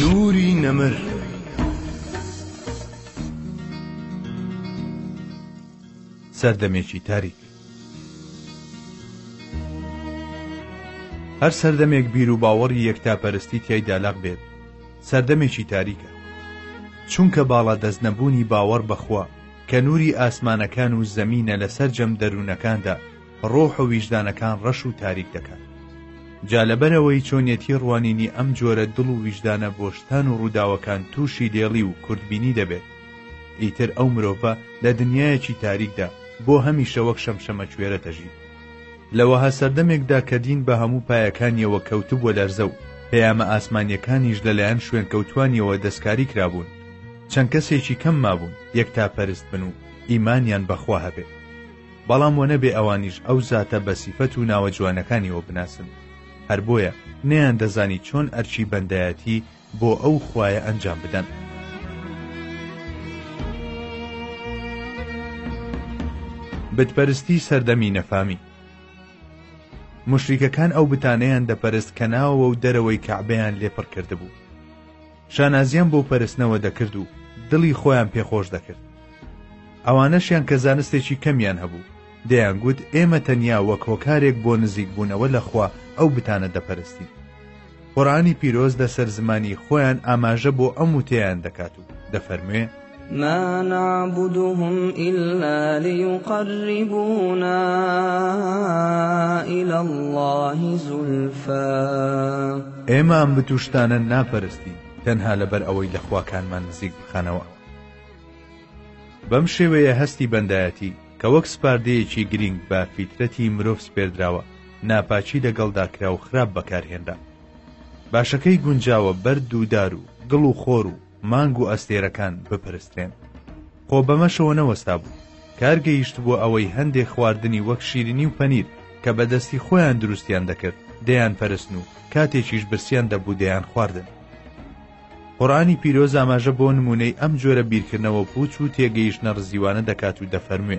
نوری نەمر سەردەمێکی تاریک هەر سەردەمێک بیر و باوەڕی یەکتاپەرستی تیایدا لەق بێت سەردەمێکی تاریکە چونکە باڵا دەست نەبوونی باوەڕ بەخوا کە نوری ئاسمانەکان و زەمینە لەسەر جەم دەروونەکاندا ڕۆح و ویژدانەکان ڕەش و تاریک دەکات جا لەبەرئەوەی چۆنیەتی ڕوانینی ئەم جۆرە دڵ و ویژدانە بۆ شتان و ڕووداوەکان تووشی لێڵی و کورتبینی دەبێت ئیتر ئەو مرۆڤە لە دنیایەکی تاریکدا بۆ هەمیشە وەک شەمشەمەکوێرە دەژی لەوەها سەردەمێکدا کە دین بە هەموو پایەکانیەوە کەوتبووە لەرزە و پەیامە ئاسمانیەکانیش لەلایەن شوێنکەوتووانیەوە دەستکاری کرابوون چەند کەسێکی کەم مابوون یەکتاپەرست بن و ئیمانیان بەخوا هەبێت بەڵام وە نەبێ ئەوانیش ئەو زاتە بە سیفەت و ناوە جوانەکانیەوە بناسن هەر بۆیە نەیان دەزانی چۆن ئەرکی بەندایەتی بۆ ئەو خوایە ئەنجام بدەن. بتپەرستی سەردەمی نەفامی مشریکەکان ئەو بتانەیان دەپەرست کە ناوەوە و دەرەوەی کەعبەیان لێ پڕ کردبوو، شانازیان بەو پەرستنەوە دەکرد و دڵی خۆیان پێ خۆش دەکرد. ئەوانەشیان کە زانستێکی کەمیان هەبوو، دەیانگوت ئێمە تەنیا وەک هۆکارێک بۆ نزیک بوونەوە لە خوا ئەو بتانە دەپەرستین. قورئانی پیرۆز لەسەر زمانی خۆیان ئاماژە بۆ ئەم وتەیەیان دەکات و دەفەرموێ، ما نعبدهم إلا ليقربونا إلى الله زلفا ئێمە ئەم بتوشتانە ناپەرستی تەنها لەبەر ئەوەی لەخواکانمان نزیک بخانەوە بەم شێوەیە هەستی بەندایەتی کە وەک سپاردەیەکی گرنگ بە فیترەتی مرۆڤ سپێردراوە ناپاچی لەگەڵدا کرا و خراپ بەکارهێنرا باشەکەی گونجاوە بەرد و دار و گڵ و خۆر و مانگ و ئەستێرەکان بپەرسترێن خۆ بەمەشەوە نەوەستا بوو کار گەیشت بووە ئەوەی هەندێک خواردنی وەک شیرنی و پەنیر کە بەدەستی خۆیان دروستیان دەکرد دەیان پەرستن و کاتێکیش برسیان دەبوو دەیان خواردن قڕانی پیرۆز ئاماژە بۆ نمونەی ئەم جۆرە بیرکردنەوە پوچ و تێگەیشتە ڕزیوانە دەکات و دەفەرموێ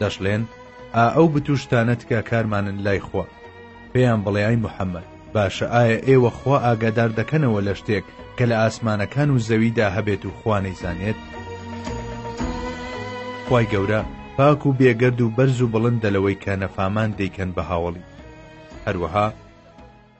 دەشلێن ئا ئەو بتوشتانە تکا کارمانن لای خوا پێیان بڵێ ئای محەممەد باشە ئایا ئێوە خوا ئاگادار دەکەنەوە لە شتێک کە لە ئاسمانەکان و زەویدا هەبێت و خوانەی زانێت خی گەورە پاک و بێگەرد و بەرز و بڵندە لەوەی کە نەفامان دەیکەن بە هاوڵی هەروەها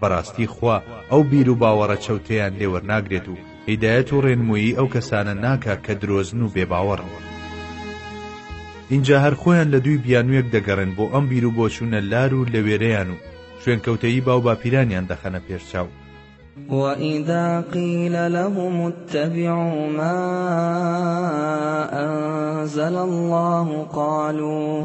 بەڕاستی خوا ئەو بیر و باوەڕە چەوتەیان لێ وەرناگرێت و هیدایەت و ڕێنموویی ئەو کەسانە ناکا کە درۆزن و بێباوەڕن. ئینجا هەر خۆیان لە دووی بیانووێک دەگەڕێن بۆ ئەم بیر و بۆچوونە لار و لەوێرەیان و شوێنکەوتەیی باوباپیرانیان دەخەنە پێش چاو. وَإِذَا قِیلَ لَهُمُ اتَّبِعُوا مَا أَنزَلَ اللَّهُ قَالُوا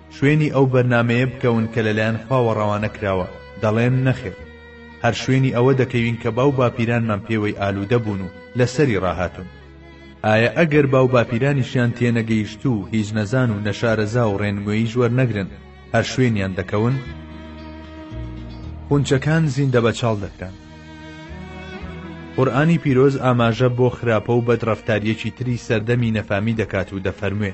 شوێنی ئەو بەرنامەیە بکەون کە لەلایەن خواوە ڕەوانە کراوە، دەڵێن، نەخێر، هەر شوێنی ئەوە دەکەوین کە باو باپیرانمان پێوەی ئالوودە بوون و لەسەری ڕاهاتوون. ئایا ئەگەر باو باپیرانیشیان تێنەگەیشتوو و هیچ نەزان و نەشارەزا و ڕێنموێیش وەرنەگرن هەر شوێنیان دەکەون؟ خونچەکان زیندە بەچاڵ دەکران. قورئانی پیرۆز ئاماژە بۆ خراپە و بەدڕەفتارییەکی تری سەردەمی نەفامی دەکات و دەفەرموێ.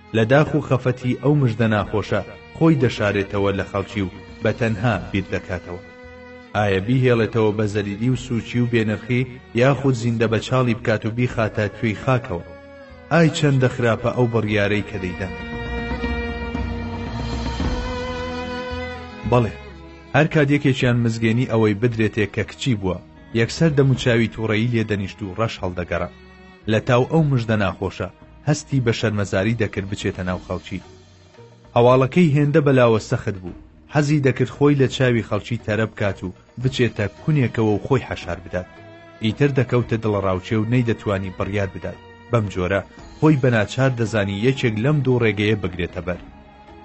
لە داخ و خەفەتی ئەو مژدە ناخۆشە خۆی دەشارێتەوە لە خەڵکی و بە تەنها بیر دەکاتەوە. ئایا بیهێڵێتەوە بە زەلیلی و سووچی و بێنرخی یاخود زیندە بەچاڵی بکات و بیخاتە توێی خاکەوە؟ ئای چەندە خراپە ئەو بڕیارەی کە دەیدات. بەڵێ، هەر کات یەکێکیان مزگێنی ئەوەی بدرێتێ کە کچی بووە، یەکسەر دەموچاوی تووڕەیی لێ دەنیشت و ڕەش هەڵدەگەڕا لە تاو ئەو مژدە ناخۆشە، هەستی بە شەرمەزاری دەکرد بچێتە ناو خەڵکی. هەواڵەکەی هێندە بەلاوە سەخت بوو، حەزی دەکرد خۆی لە چاوی خەڵکی تەرە بکات و بچێتە کونێکەوە و خۆی حەشار بدات. ئیتر دەکەوتە دڵەڕاوکێ و نەیدەتوانی بڕیار بدات. بەم جۆرە خۆی بە ناچار دەزانی یەکێک لەم دوو ڕێگەیە بگرێتە بەر.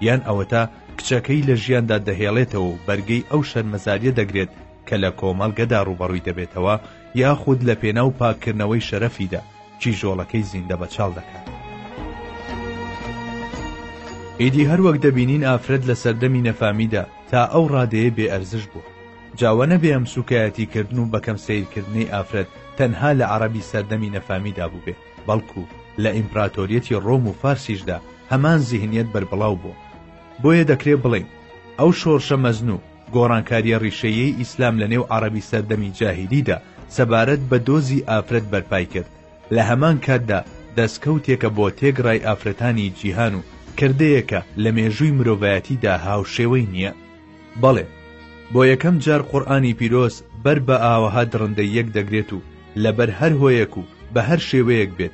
یان ئەوەتا کچەکەی لە ژیاندا دەهێڵێتەوە و بەرگەی ئەو شەرمەزارییە دەگرێت کە لە کۆمەڵگەدا ڕووبەڕووی دەبێتەوە، یاخود لەپێناو پاککردنەوەی شەرەفیدا، کیژۆڵەکەی زیندەبەچاڵ دەکات. ئیدی هەر وەک دەبینین ئافرەت لە سەردەمی نەفامیدا تا ئەو ڕادەیە بێ ئەرزش بووە. جا وە نەبێ ئەم سووکایەتیکردن و بە کەم سەیرکردنەی ئافرەت تەنها لە عەڕەبی سەردەمی نەفامیدا بووبێ، بەڵکو لە ئیمپراتۆریەتی ڕۆم و فارسیشدا هەمان زیهنیەت بەربڵاو بووە. بۆیە دەکرێ بڵێین ئەو شۆڕشە مەزن و. گۆڕانکارییە ڕیشەییەی ئیسلام لە نێو عەڕەبی سەردەمی جاهیلیدا سەبارەت بە دۆزی ئافرەت بەرپای کرد، لە هەمان کاتدا دەستکەوتێکە بۆ تێکڕای ئافرەتانی جیهان و کردەیەکە لە مێژووی مرۆڤایەتیدا هاوشێوەی نییە. بەڵێ، بۆ یەکەم جار قورئانی پیرۆز بەر بە ئاوەها دڕندەییەک دەگرێت و لەبەر هەر هۆیەک و بە هەر شێوەیەک بێت،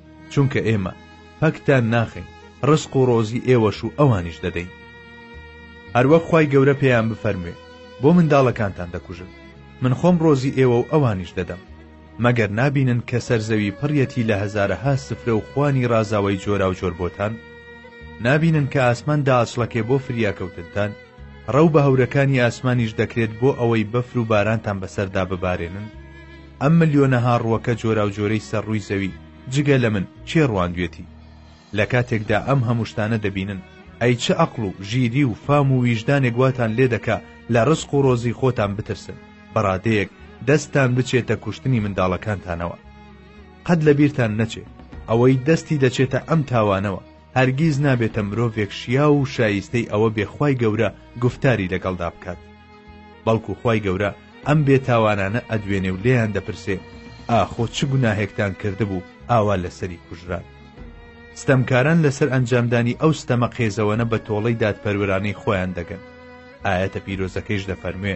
چونکە ئێمە پەکتان ناخەین ڕسق و ڕۆزی ئێوەش و ئەوانیش دەدەین هەروەک خی گەورە پێیان بفەرموێ بۆ منداڵەکانتان دەکوژن من خۆم ڕۆزی ئێوە و ئەوانیش دەدەم مەگەر نابینن کە سەر زەوی پڕیەتی لە هەزارەها سفرە و خوانی ڕازاوی جۆرا و جۆر بۆتان نابینن کە ئاسمان داچڵەکێ بۆ فریاکەوتنتان ڕەو بە هەورەکانی ئاسمانیش دەکرێت بۆ ئەوەی بەفر و بارانتان بەسەردا ببارێنن ئەم ملیۆنەها ڕووەکە جۆراوجۆرەی سەر ڕووی زەوی، جگە لە من، کێ ڕواندوێتی؟ لە کاتێکدا ئەم هەموو شتانە دەبینن، ئەی چ ئەقڵ و ژیری و فام و ویژدانێک واتان لێ دەکا لە ڕزق و ڕۆزی خۆتان بترسن، بە ڕادەیەک دەستتان بچێتە کوشتنی منداڵەکانتانەوە؟ قەت لە بیرتان نەچێ، ئەوەی دەستی دەچێتە ئەم تاوانەوە، هەرگیز نابێتە مرۆڤێک شیاو و شایستەی ئەوە بێ خوای گەورە گوفتاری لەگەڵدا بکات بەڵکو خوای گەورە ئەم بێتاوانانە ئەدوێنێ و لێیان دەپرسێ ئاخۆ چ گوناهێکتان کردبوو ئاوا لەسەری کوژران ستەمکاران لەسەر ئەنجامدانی ئەو ستەمە قێزەوەنە بە تۆڵەی دادپەروەرانەی خۆیان دەگەن ئاەتە پیرۆزەکەیش دەفەرموێ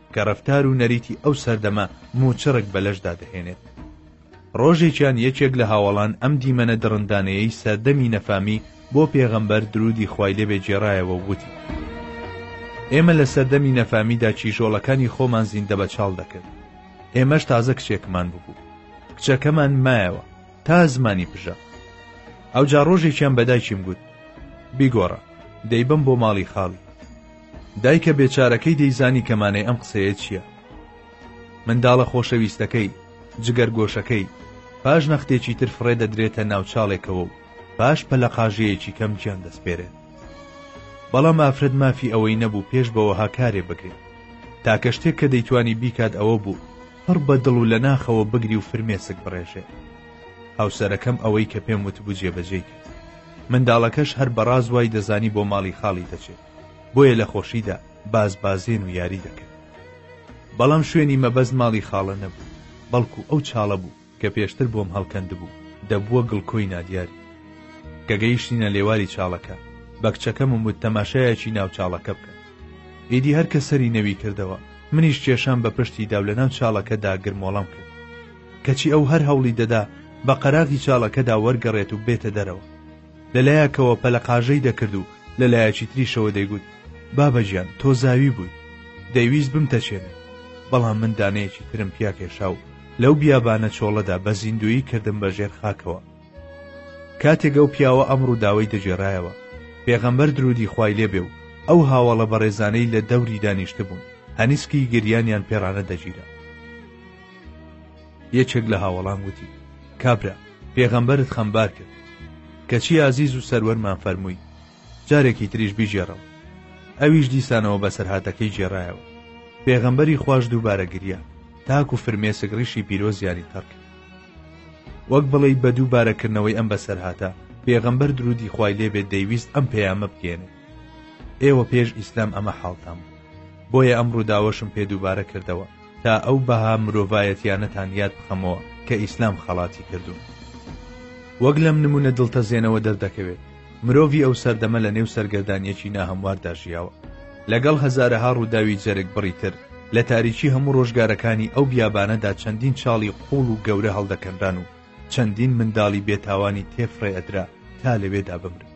کە ڕەفتار و نەریتی ئەو سەردەمە موچڕک بە لەشدا دەهێنێت. ڕۆژێکیان یەکێک لە هاوەڵان ئەم دیمەنە دڕندانەیەی سەردەمی نەفامی بۆ پێغەمبەر درودی خوای لێبێ گێڕایەوە و وتی، ئێمە لە سەردەمی نەفامیدا کیژۆڵەکانی خۆمان زیندە بەچاڵ دەکرد، ئێمەش تازە کچێکمان ببوو، کچەکەمان مایەوە تا زمانی پژە. ئەوجا ڕۆژێکیان بە دایکیم گوت، بیگۆڕە، دەیبەم بۆ ماڵی خاڵی. دایکە بێچارەکەی دەیزانی کە مانای ئەم قسەیە چییە. منداڵە خۆشەویستەکەی، جگەرگۆشەکەی، پاش نەختێکی تر فڕێ دەدرێتە ناو چاڵێکەوە و پاش پەلەقاژەیەکی کەم گیان دەسپێرێت. بەڵام ئافرەت مافی ئەوەی نەبوو پێش بەوەها کارێ بگرێت. تاکە شتێک کە دەیتوانی بیکات ئەوە بوو پڕ بە دڵ و لە ناخەوە بگری و فرمێسک بڕێژێ هاوسەرەکەم ئەوەی کە پێم وتبوو جێبەجێی کرد منداڵەکەش هەر بەڕاز وای دەزانی بۆ ماڵی خاڵی دەچێت بۆیە لە خۆشیدا باز بازێن و یاری دەکرد بەڵام شوێنی مەبەست ماڵی خاڵە نەبوو بەڵکو ئەو چاڵە بوو کە پێشتر بۆم هەڵکەند بوو دەبووە گڵکۆی نادیاری کە گەیشتینە لێواری چاڵەکە بەکچەکەم و مت تەماشایەکی ناو چاڵەکە بکە ئیدی هەر کە سەری نەوی کردەوە منیش کێشان بە پشتی داو لە ناو چاڵەکەدا گرمۆڵەم کرد کەچی ئەو هەر هەوڵی دەدا بە قەراغی چاڵەکەدا وەرگەڕێت و بێتە دەرەوە لە لایەکەوە پەلەقاژەی دەکرد و لە لایەکی تریشەوە دەیگوت، بابەگیان تۆ زاوی بووی، دەیویست بمتەچێنێت، بەڵام من دانەیەکی ترم پیاکێشا و لەو بیابانە چۆڵەدا بە زیندوویی کردم بە ژێر خاکەوە. کاتێک ئەو پیاوە ئەم ڕووداوەی دەگێڕایەوە، پێغەمبەر درودی خوای لێ بێ و ئەو هاوەڵە بەڕێزانەی لە دەوری دانیشتبوون هەنیسکی گریانیان پێڕانەدەگیرا. یەکێک لە هاوەڵان وتی کابرا پێغەمبەرت خەمبار کرد کەچی ئازیز و سەروەرمان فەرمووی جارێکی تریش بیژێڕم ئەویش دیسانەوە بەسەرهاتەکەی جێڕایەوە پێغەمبەری خوش دووبارە گریا تاکو فرمێسک ڕیشی پیرۆزیانی تەڕک وەک بڵێی بە دووبارەکردنەوەی ئەم بەسەرهاتە پێغەمبەر درودی خوای لێبێت دەیویست ئەم پەیامە بگێنێت ئێوە پێش ئیسلام ئەمە حاڵتان بوو بۆیە ئەم ڕووداوەشم پێ دووبارە کردەوە تا ئەو بەها مرۆڤایەتیانەتان یاد بخەمەوە کە ئیسلام خەڵاتی کردوون وەک لەم نمونە دڵتەزێنەوە دەردەکەوێت مرۆڤی ئەو سەردەمە لە نێو سەرگەردانیەکی ناهەمواردا ژیاوە لەگەڵ هەزارەها ڕووداوی جەرگ بڕیتر لە تاریکی هەموو ڕۆژگارەکانی ئەو بیابانەدا چەندین چاڵی قوڵ و گەورە هەڵدەکەنران و چەندین منداڵی بێتاوانی تێ فڕێ ئەدرا تا لەوێدا بمرن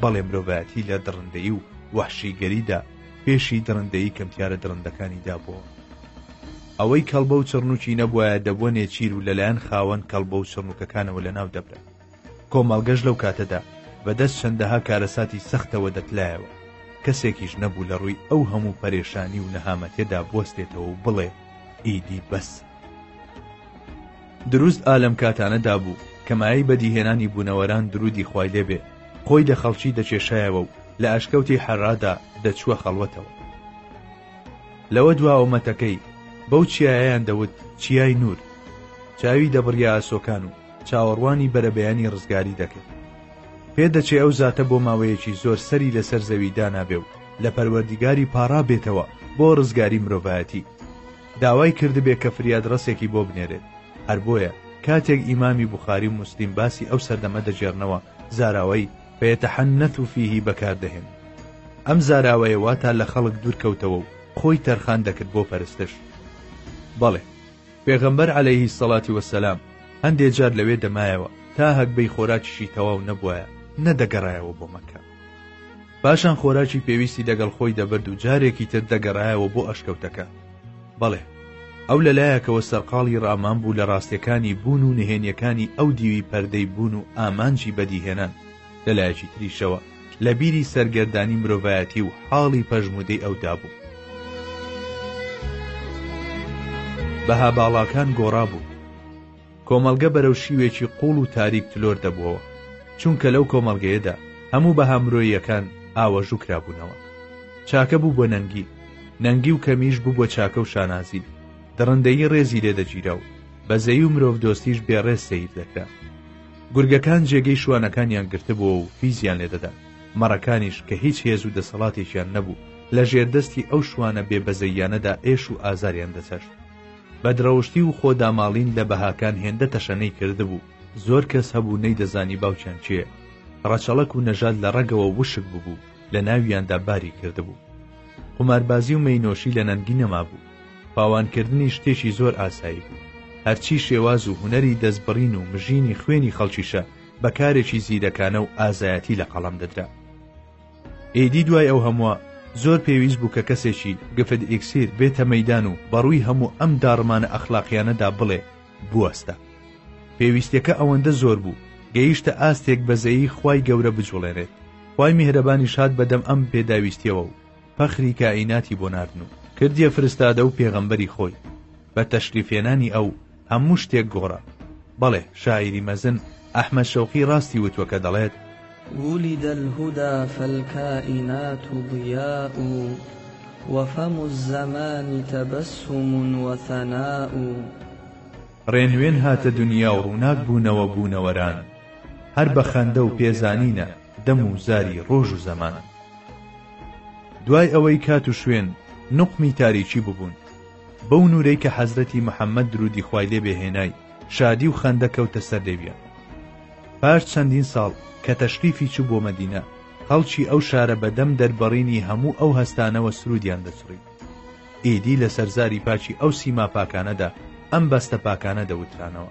بەڵێ مرۆڤایەتی لە دڕندەیی و وەحشی گەریدا پێشی دڕندەیی کەمتیارە دڕندەکانی دابووە ئەوەی کەڵبە و چڕنووکی نەبوایە دەبووە نێچیر و لەلایەن خاوەن کەڵبە و چڕنووکەکانەوە لە ناو دەبرا کۆمەڵگەش لەو کاتەدا بەدەست چەندەها کارەساتی سەختەوە دەتلایەوە کەسێکیش نەبوو لە ڕووی ئەو هەموو پەرێشانی و نەهامەتێدا بستێتەوە و بڵێ ئیدی بەس دروست ئا لەم کاتانە دابوو کە مایەی بەدی هێنانی بوونەوەران دروودی خوای لێ بێ خۆی دە خەڵکی دە کێشایەوە و لە ئەشکەوتی حەرادا دە چووە خەڵوەتەوە لەوە دوا ئۆمەتەکەی بەو چیایەیان دەوت چیای نوور چاوی دەبڕیا ئاسۆکان و چاوەڕوانی بەرەبەیانی ڕزگاری دەکرد پێدەچێ ئەو زاتە بۆ ماوەیەکی زۆر سەری لەسەر زەوی دانابێ و لە پەروەردیگاری پاڕا بێتەوە بۆ ڕزگاری مرۆڤایەتی داوای کردبێ کە فریادڕەسێکی بۆ بنێرێت، هەر بۆیە کاتێک ئیمامی بوخاری و موسلیم باسی ئەو سەردەمە دەگێڕنەوە زاراوەی، فیتحنث فیه، بەکار دەهێنن. ئەم زاراوەیە واتا لە خەڵک دوور کەوتەوە و خۆی تەرخان دەکرد بۆ پەرستش. بەڵێ، پێغەمبەر علیە الصلوة والسلام هەندێ جار لەوێ دەمایەوە تا هەگبەی خۆراکیشی تەواو نەبوایە نەدەگەڕایەوە بۆ مەککە. پاشان خۆراکی پێویستی لەگەڵ خۆی دەبرد و جارێکی تر دەگەڕایەوە بۆ ئەشکەوتەکە بەڵێ ئەو لەلایەکەوە سەرقاڵی ڕامان بوو لە ڕاستیەکانی بوون و نهێنیەکانی ئەو دیوی پەردەی بوون و ئامانجی بەدیهێنان لەلایەکی تریشەوە لە بیری سەرگەردانی مرۆڤایەتی و حاڵی پەژمودەی ئەودا بوو بەها باڵاکان گۆڕا بوو کۆمەڵگە بەرەو شیوێکی قوڵ و تاریک تلۆر دەبوەوە، چونکە لەو کۆمەڵگەیەدا هەموو بەها مرۆییەکان ئاوەژوو کرابوونەوە. چاکە بووبوە نەنگی، نەنگی و کەمیش بووبوە چاکە و شانازی، دڕندەیی ڕێزی لێ دەگیرا و بەزەیی و مرۆڤدۆستیش بێ ڕێز سەیر دەکرا. گورگەکان جێگەی شوانەکانیان گرتبووە و فیزیان لێ دەدا، مەڕەکانیش کە هیچ هێز و دەسەڵاتێکیان نەبوو، لە ژێردەستی ئەو شوانە بێ بەزەییانەدا ئێش و ئازاریان دەچەشت. بەدڕەوشتی و خۆ داماڵین لە بەهاکان هێندە تەشەنەی کردبوو، زۆر کەس هەبوو نەیدەزانی باوکیان کێیە. ڕەچەڵەک و نەژاد لە ڕەگەوە وشک ببوو، لە ناویاندا باری کردبوو. قوماربازی و مەینۆشی لە نەنگی نەمابوو. پاوانکردنیش شتێکی زۆر ئاسایی بوو. هەرچی شێواز و هونەری دەستبڕین و مژینی خوێنی خەڵکیشە بە کارێکی زیرەکانە و ئازایەتی لە قەڵەم دەدرا. ئیدی دوای ئەو هەمووە زۆر پێویست بوو کە کەسێکی گفت ئیکسیر بێتە مەیدان و بەڕووی هەموو ئەم داڕمانە ئەخلاقیانەدا بڵێ بوەستە پێویستەکە ئەوەندە زۆر بوو گەیشتە ئاستێک بەزەیی خی گەورە بجوڵێنێت خی میهرەبانی شاد بەدەم ئەم پێداویستیەوە و پەخری کائیناتی بۆ ناردن و کردیە فرستادە و پێغەمبەری خۆی بە تەشریفهێنانی ئەو هەموو شتێک گۆڕا بەڵێ شاعیری مەزن ئەحمەد شەوقی ڕاستی وتوە کە دەڵێت ولد الهدى فالكائنات ضياء وفم الزمان تبسم وثناء ڕێنوێن هاتە دنیا و ڕووناک بوونەوە بوونەوەران هەر بە خەندە و پێزانینە دەم و زاری ڕۆژ و زەمان دوای ئەوەی کات و شوێن نوقمی تاریکی ببوون بەو نورەی کە حەزرەتی محمد درودی خوای لێ بێ هێنای شادی و خەندە کەوتە سەر لێویان پاش چەندین ساڵ کە تەشریفی چوو بۆ مەدینە خەڵکی ئەو شارە بە دەم دەربڕینی هەموو ئەو هەستانەوە سرودیان دەچڕی ئیدی لەسەر زاری پاکی ئەو سیما پاکانەدا ئەم بەستە پاکانە دەوترانەوە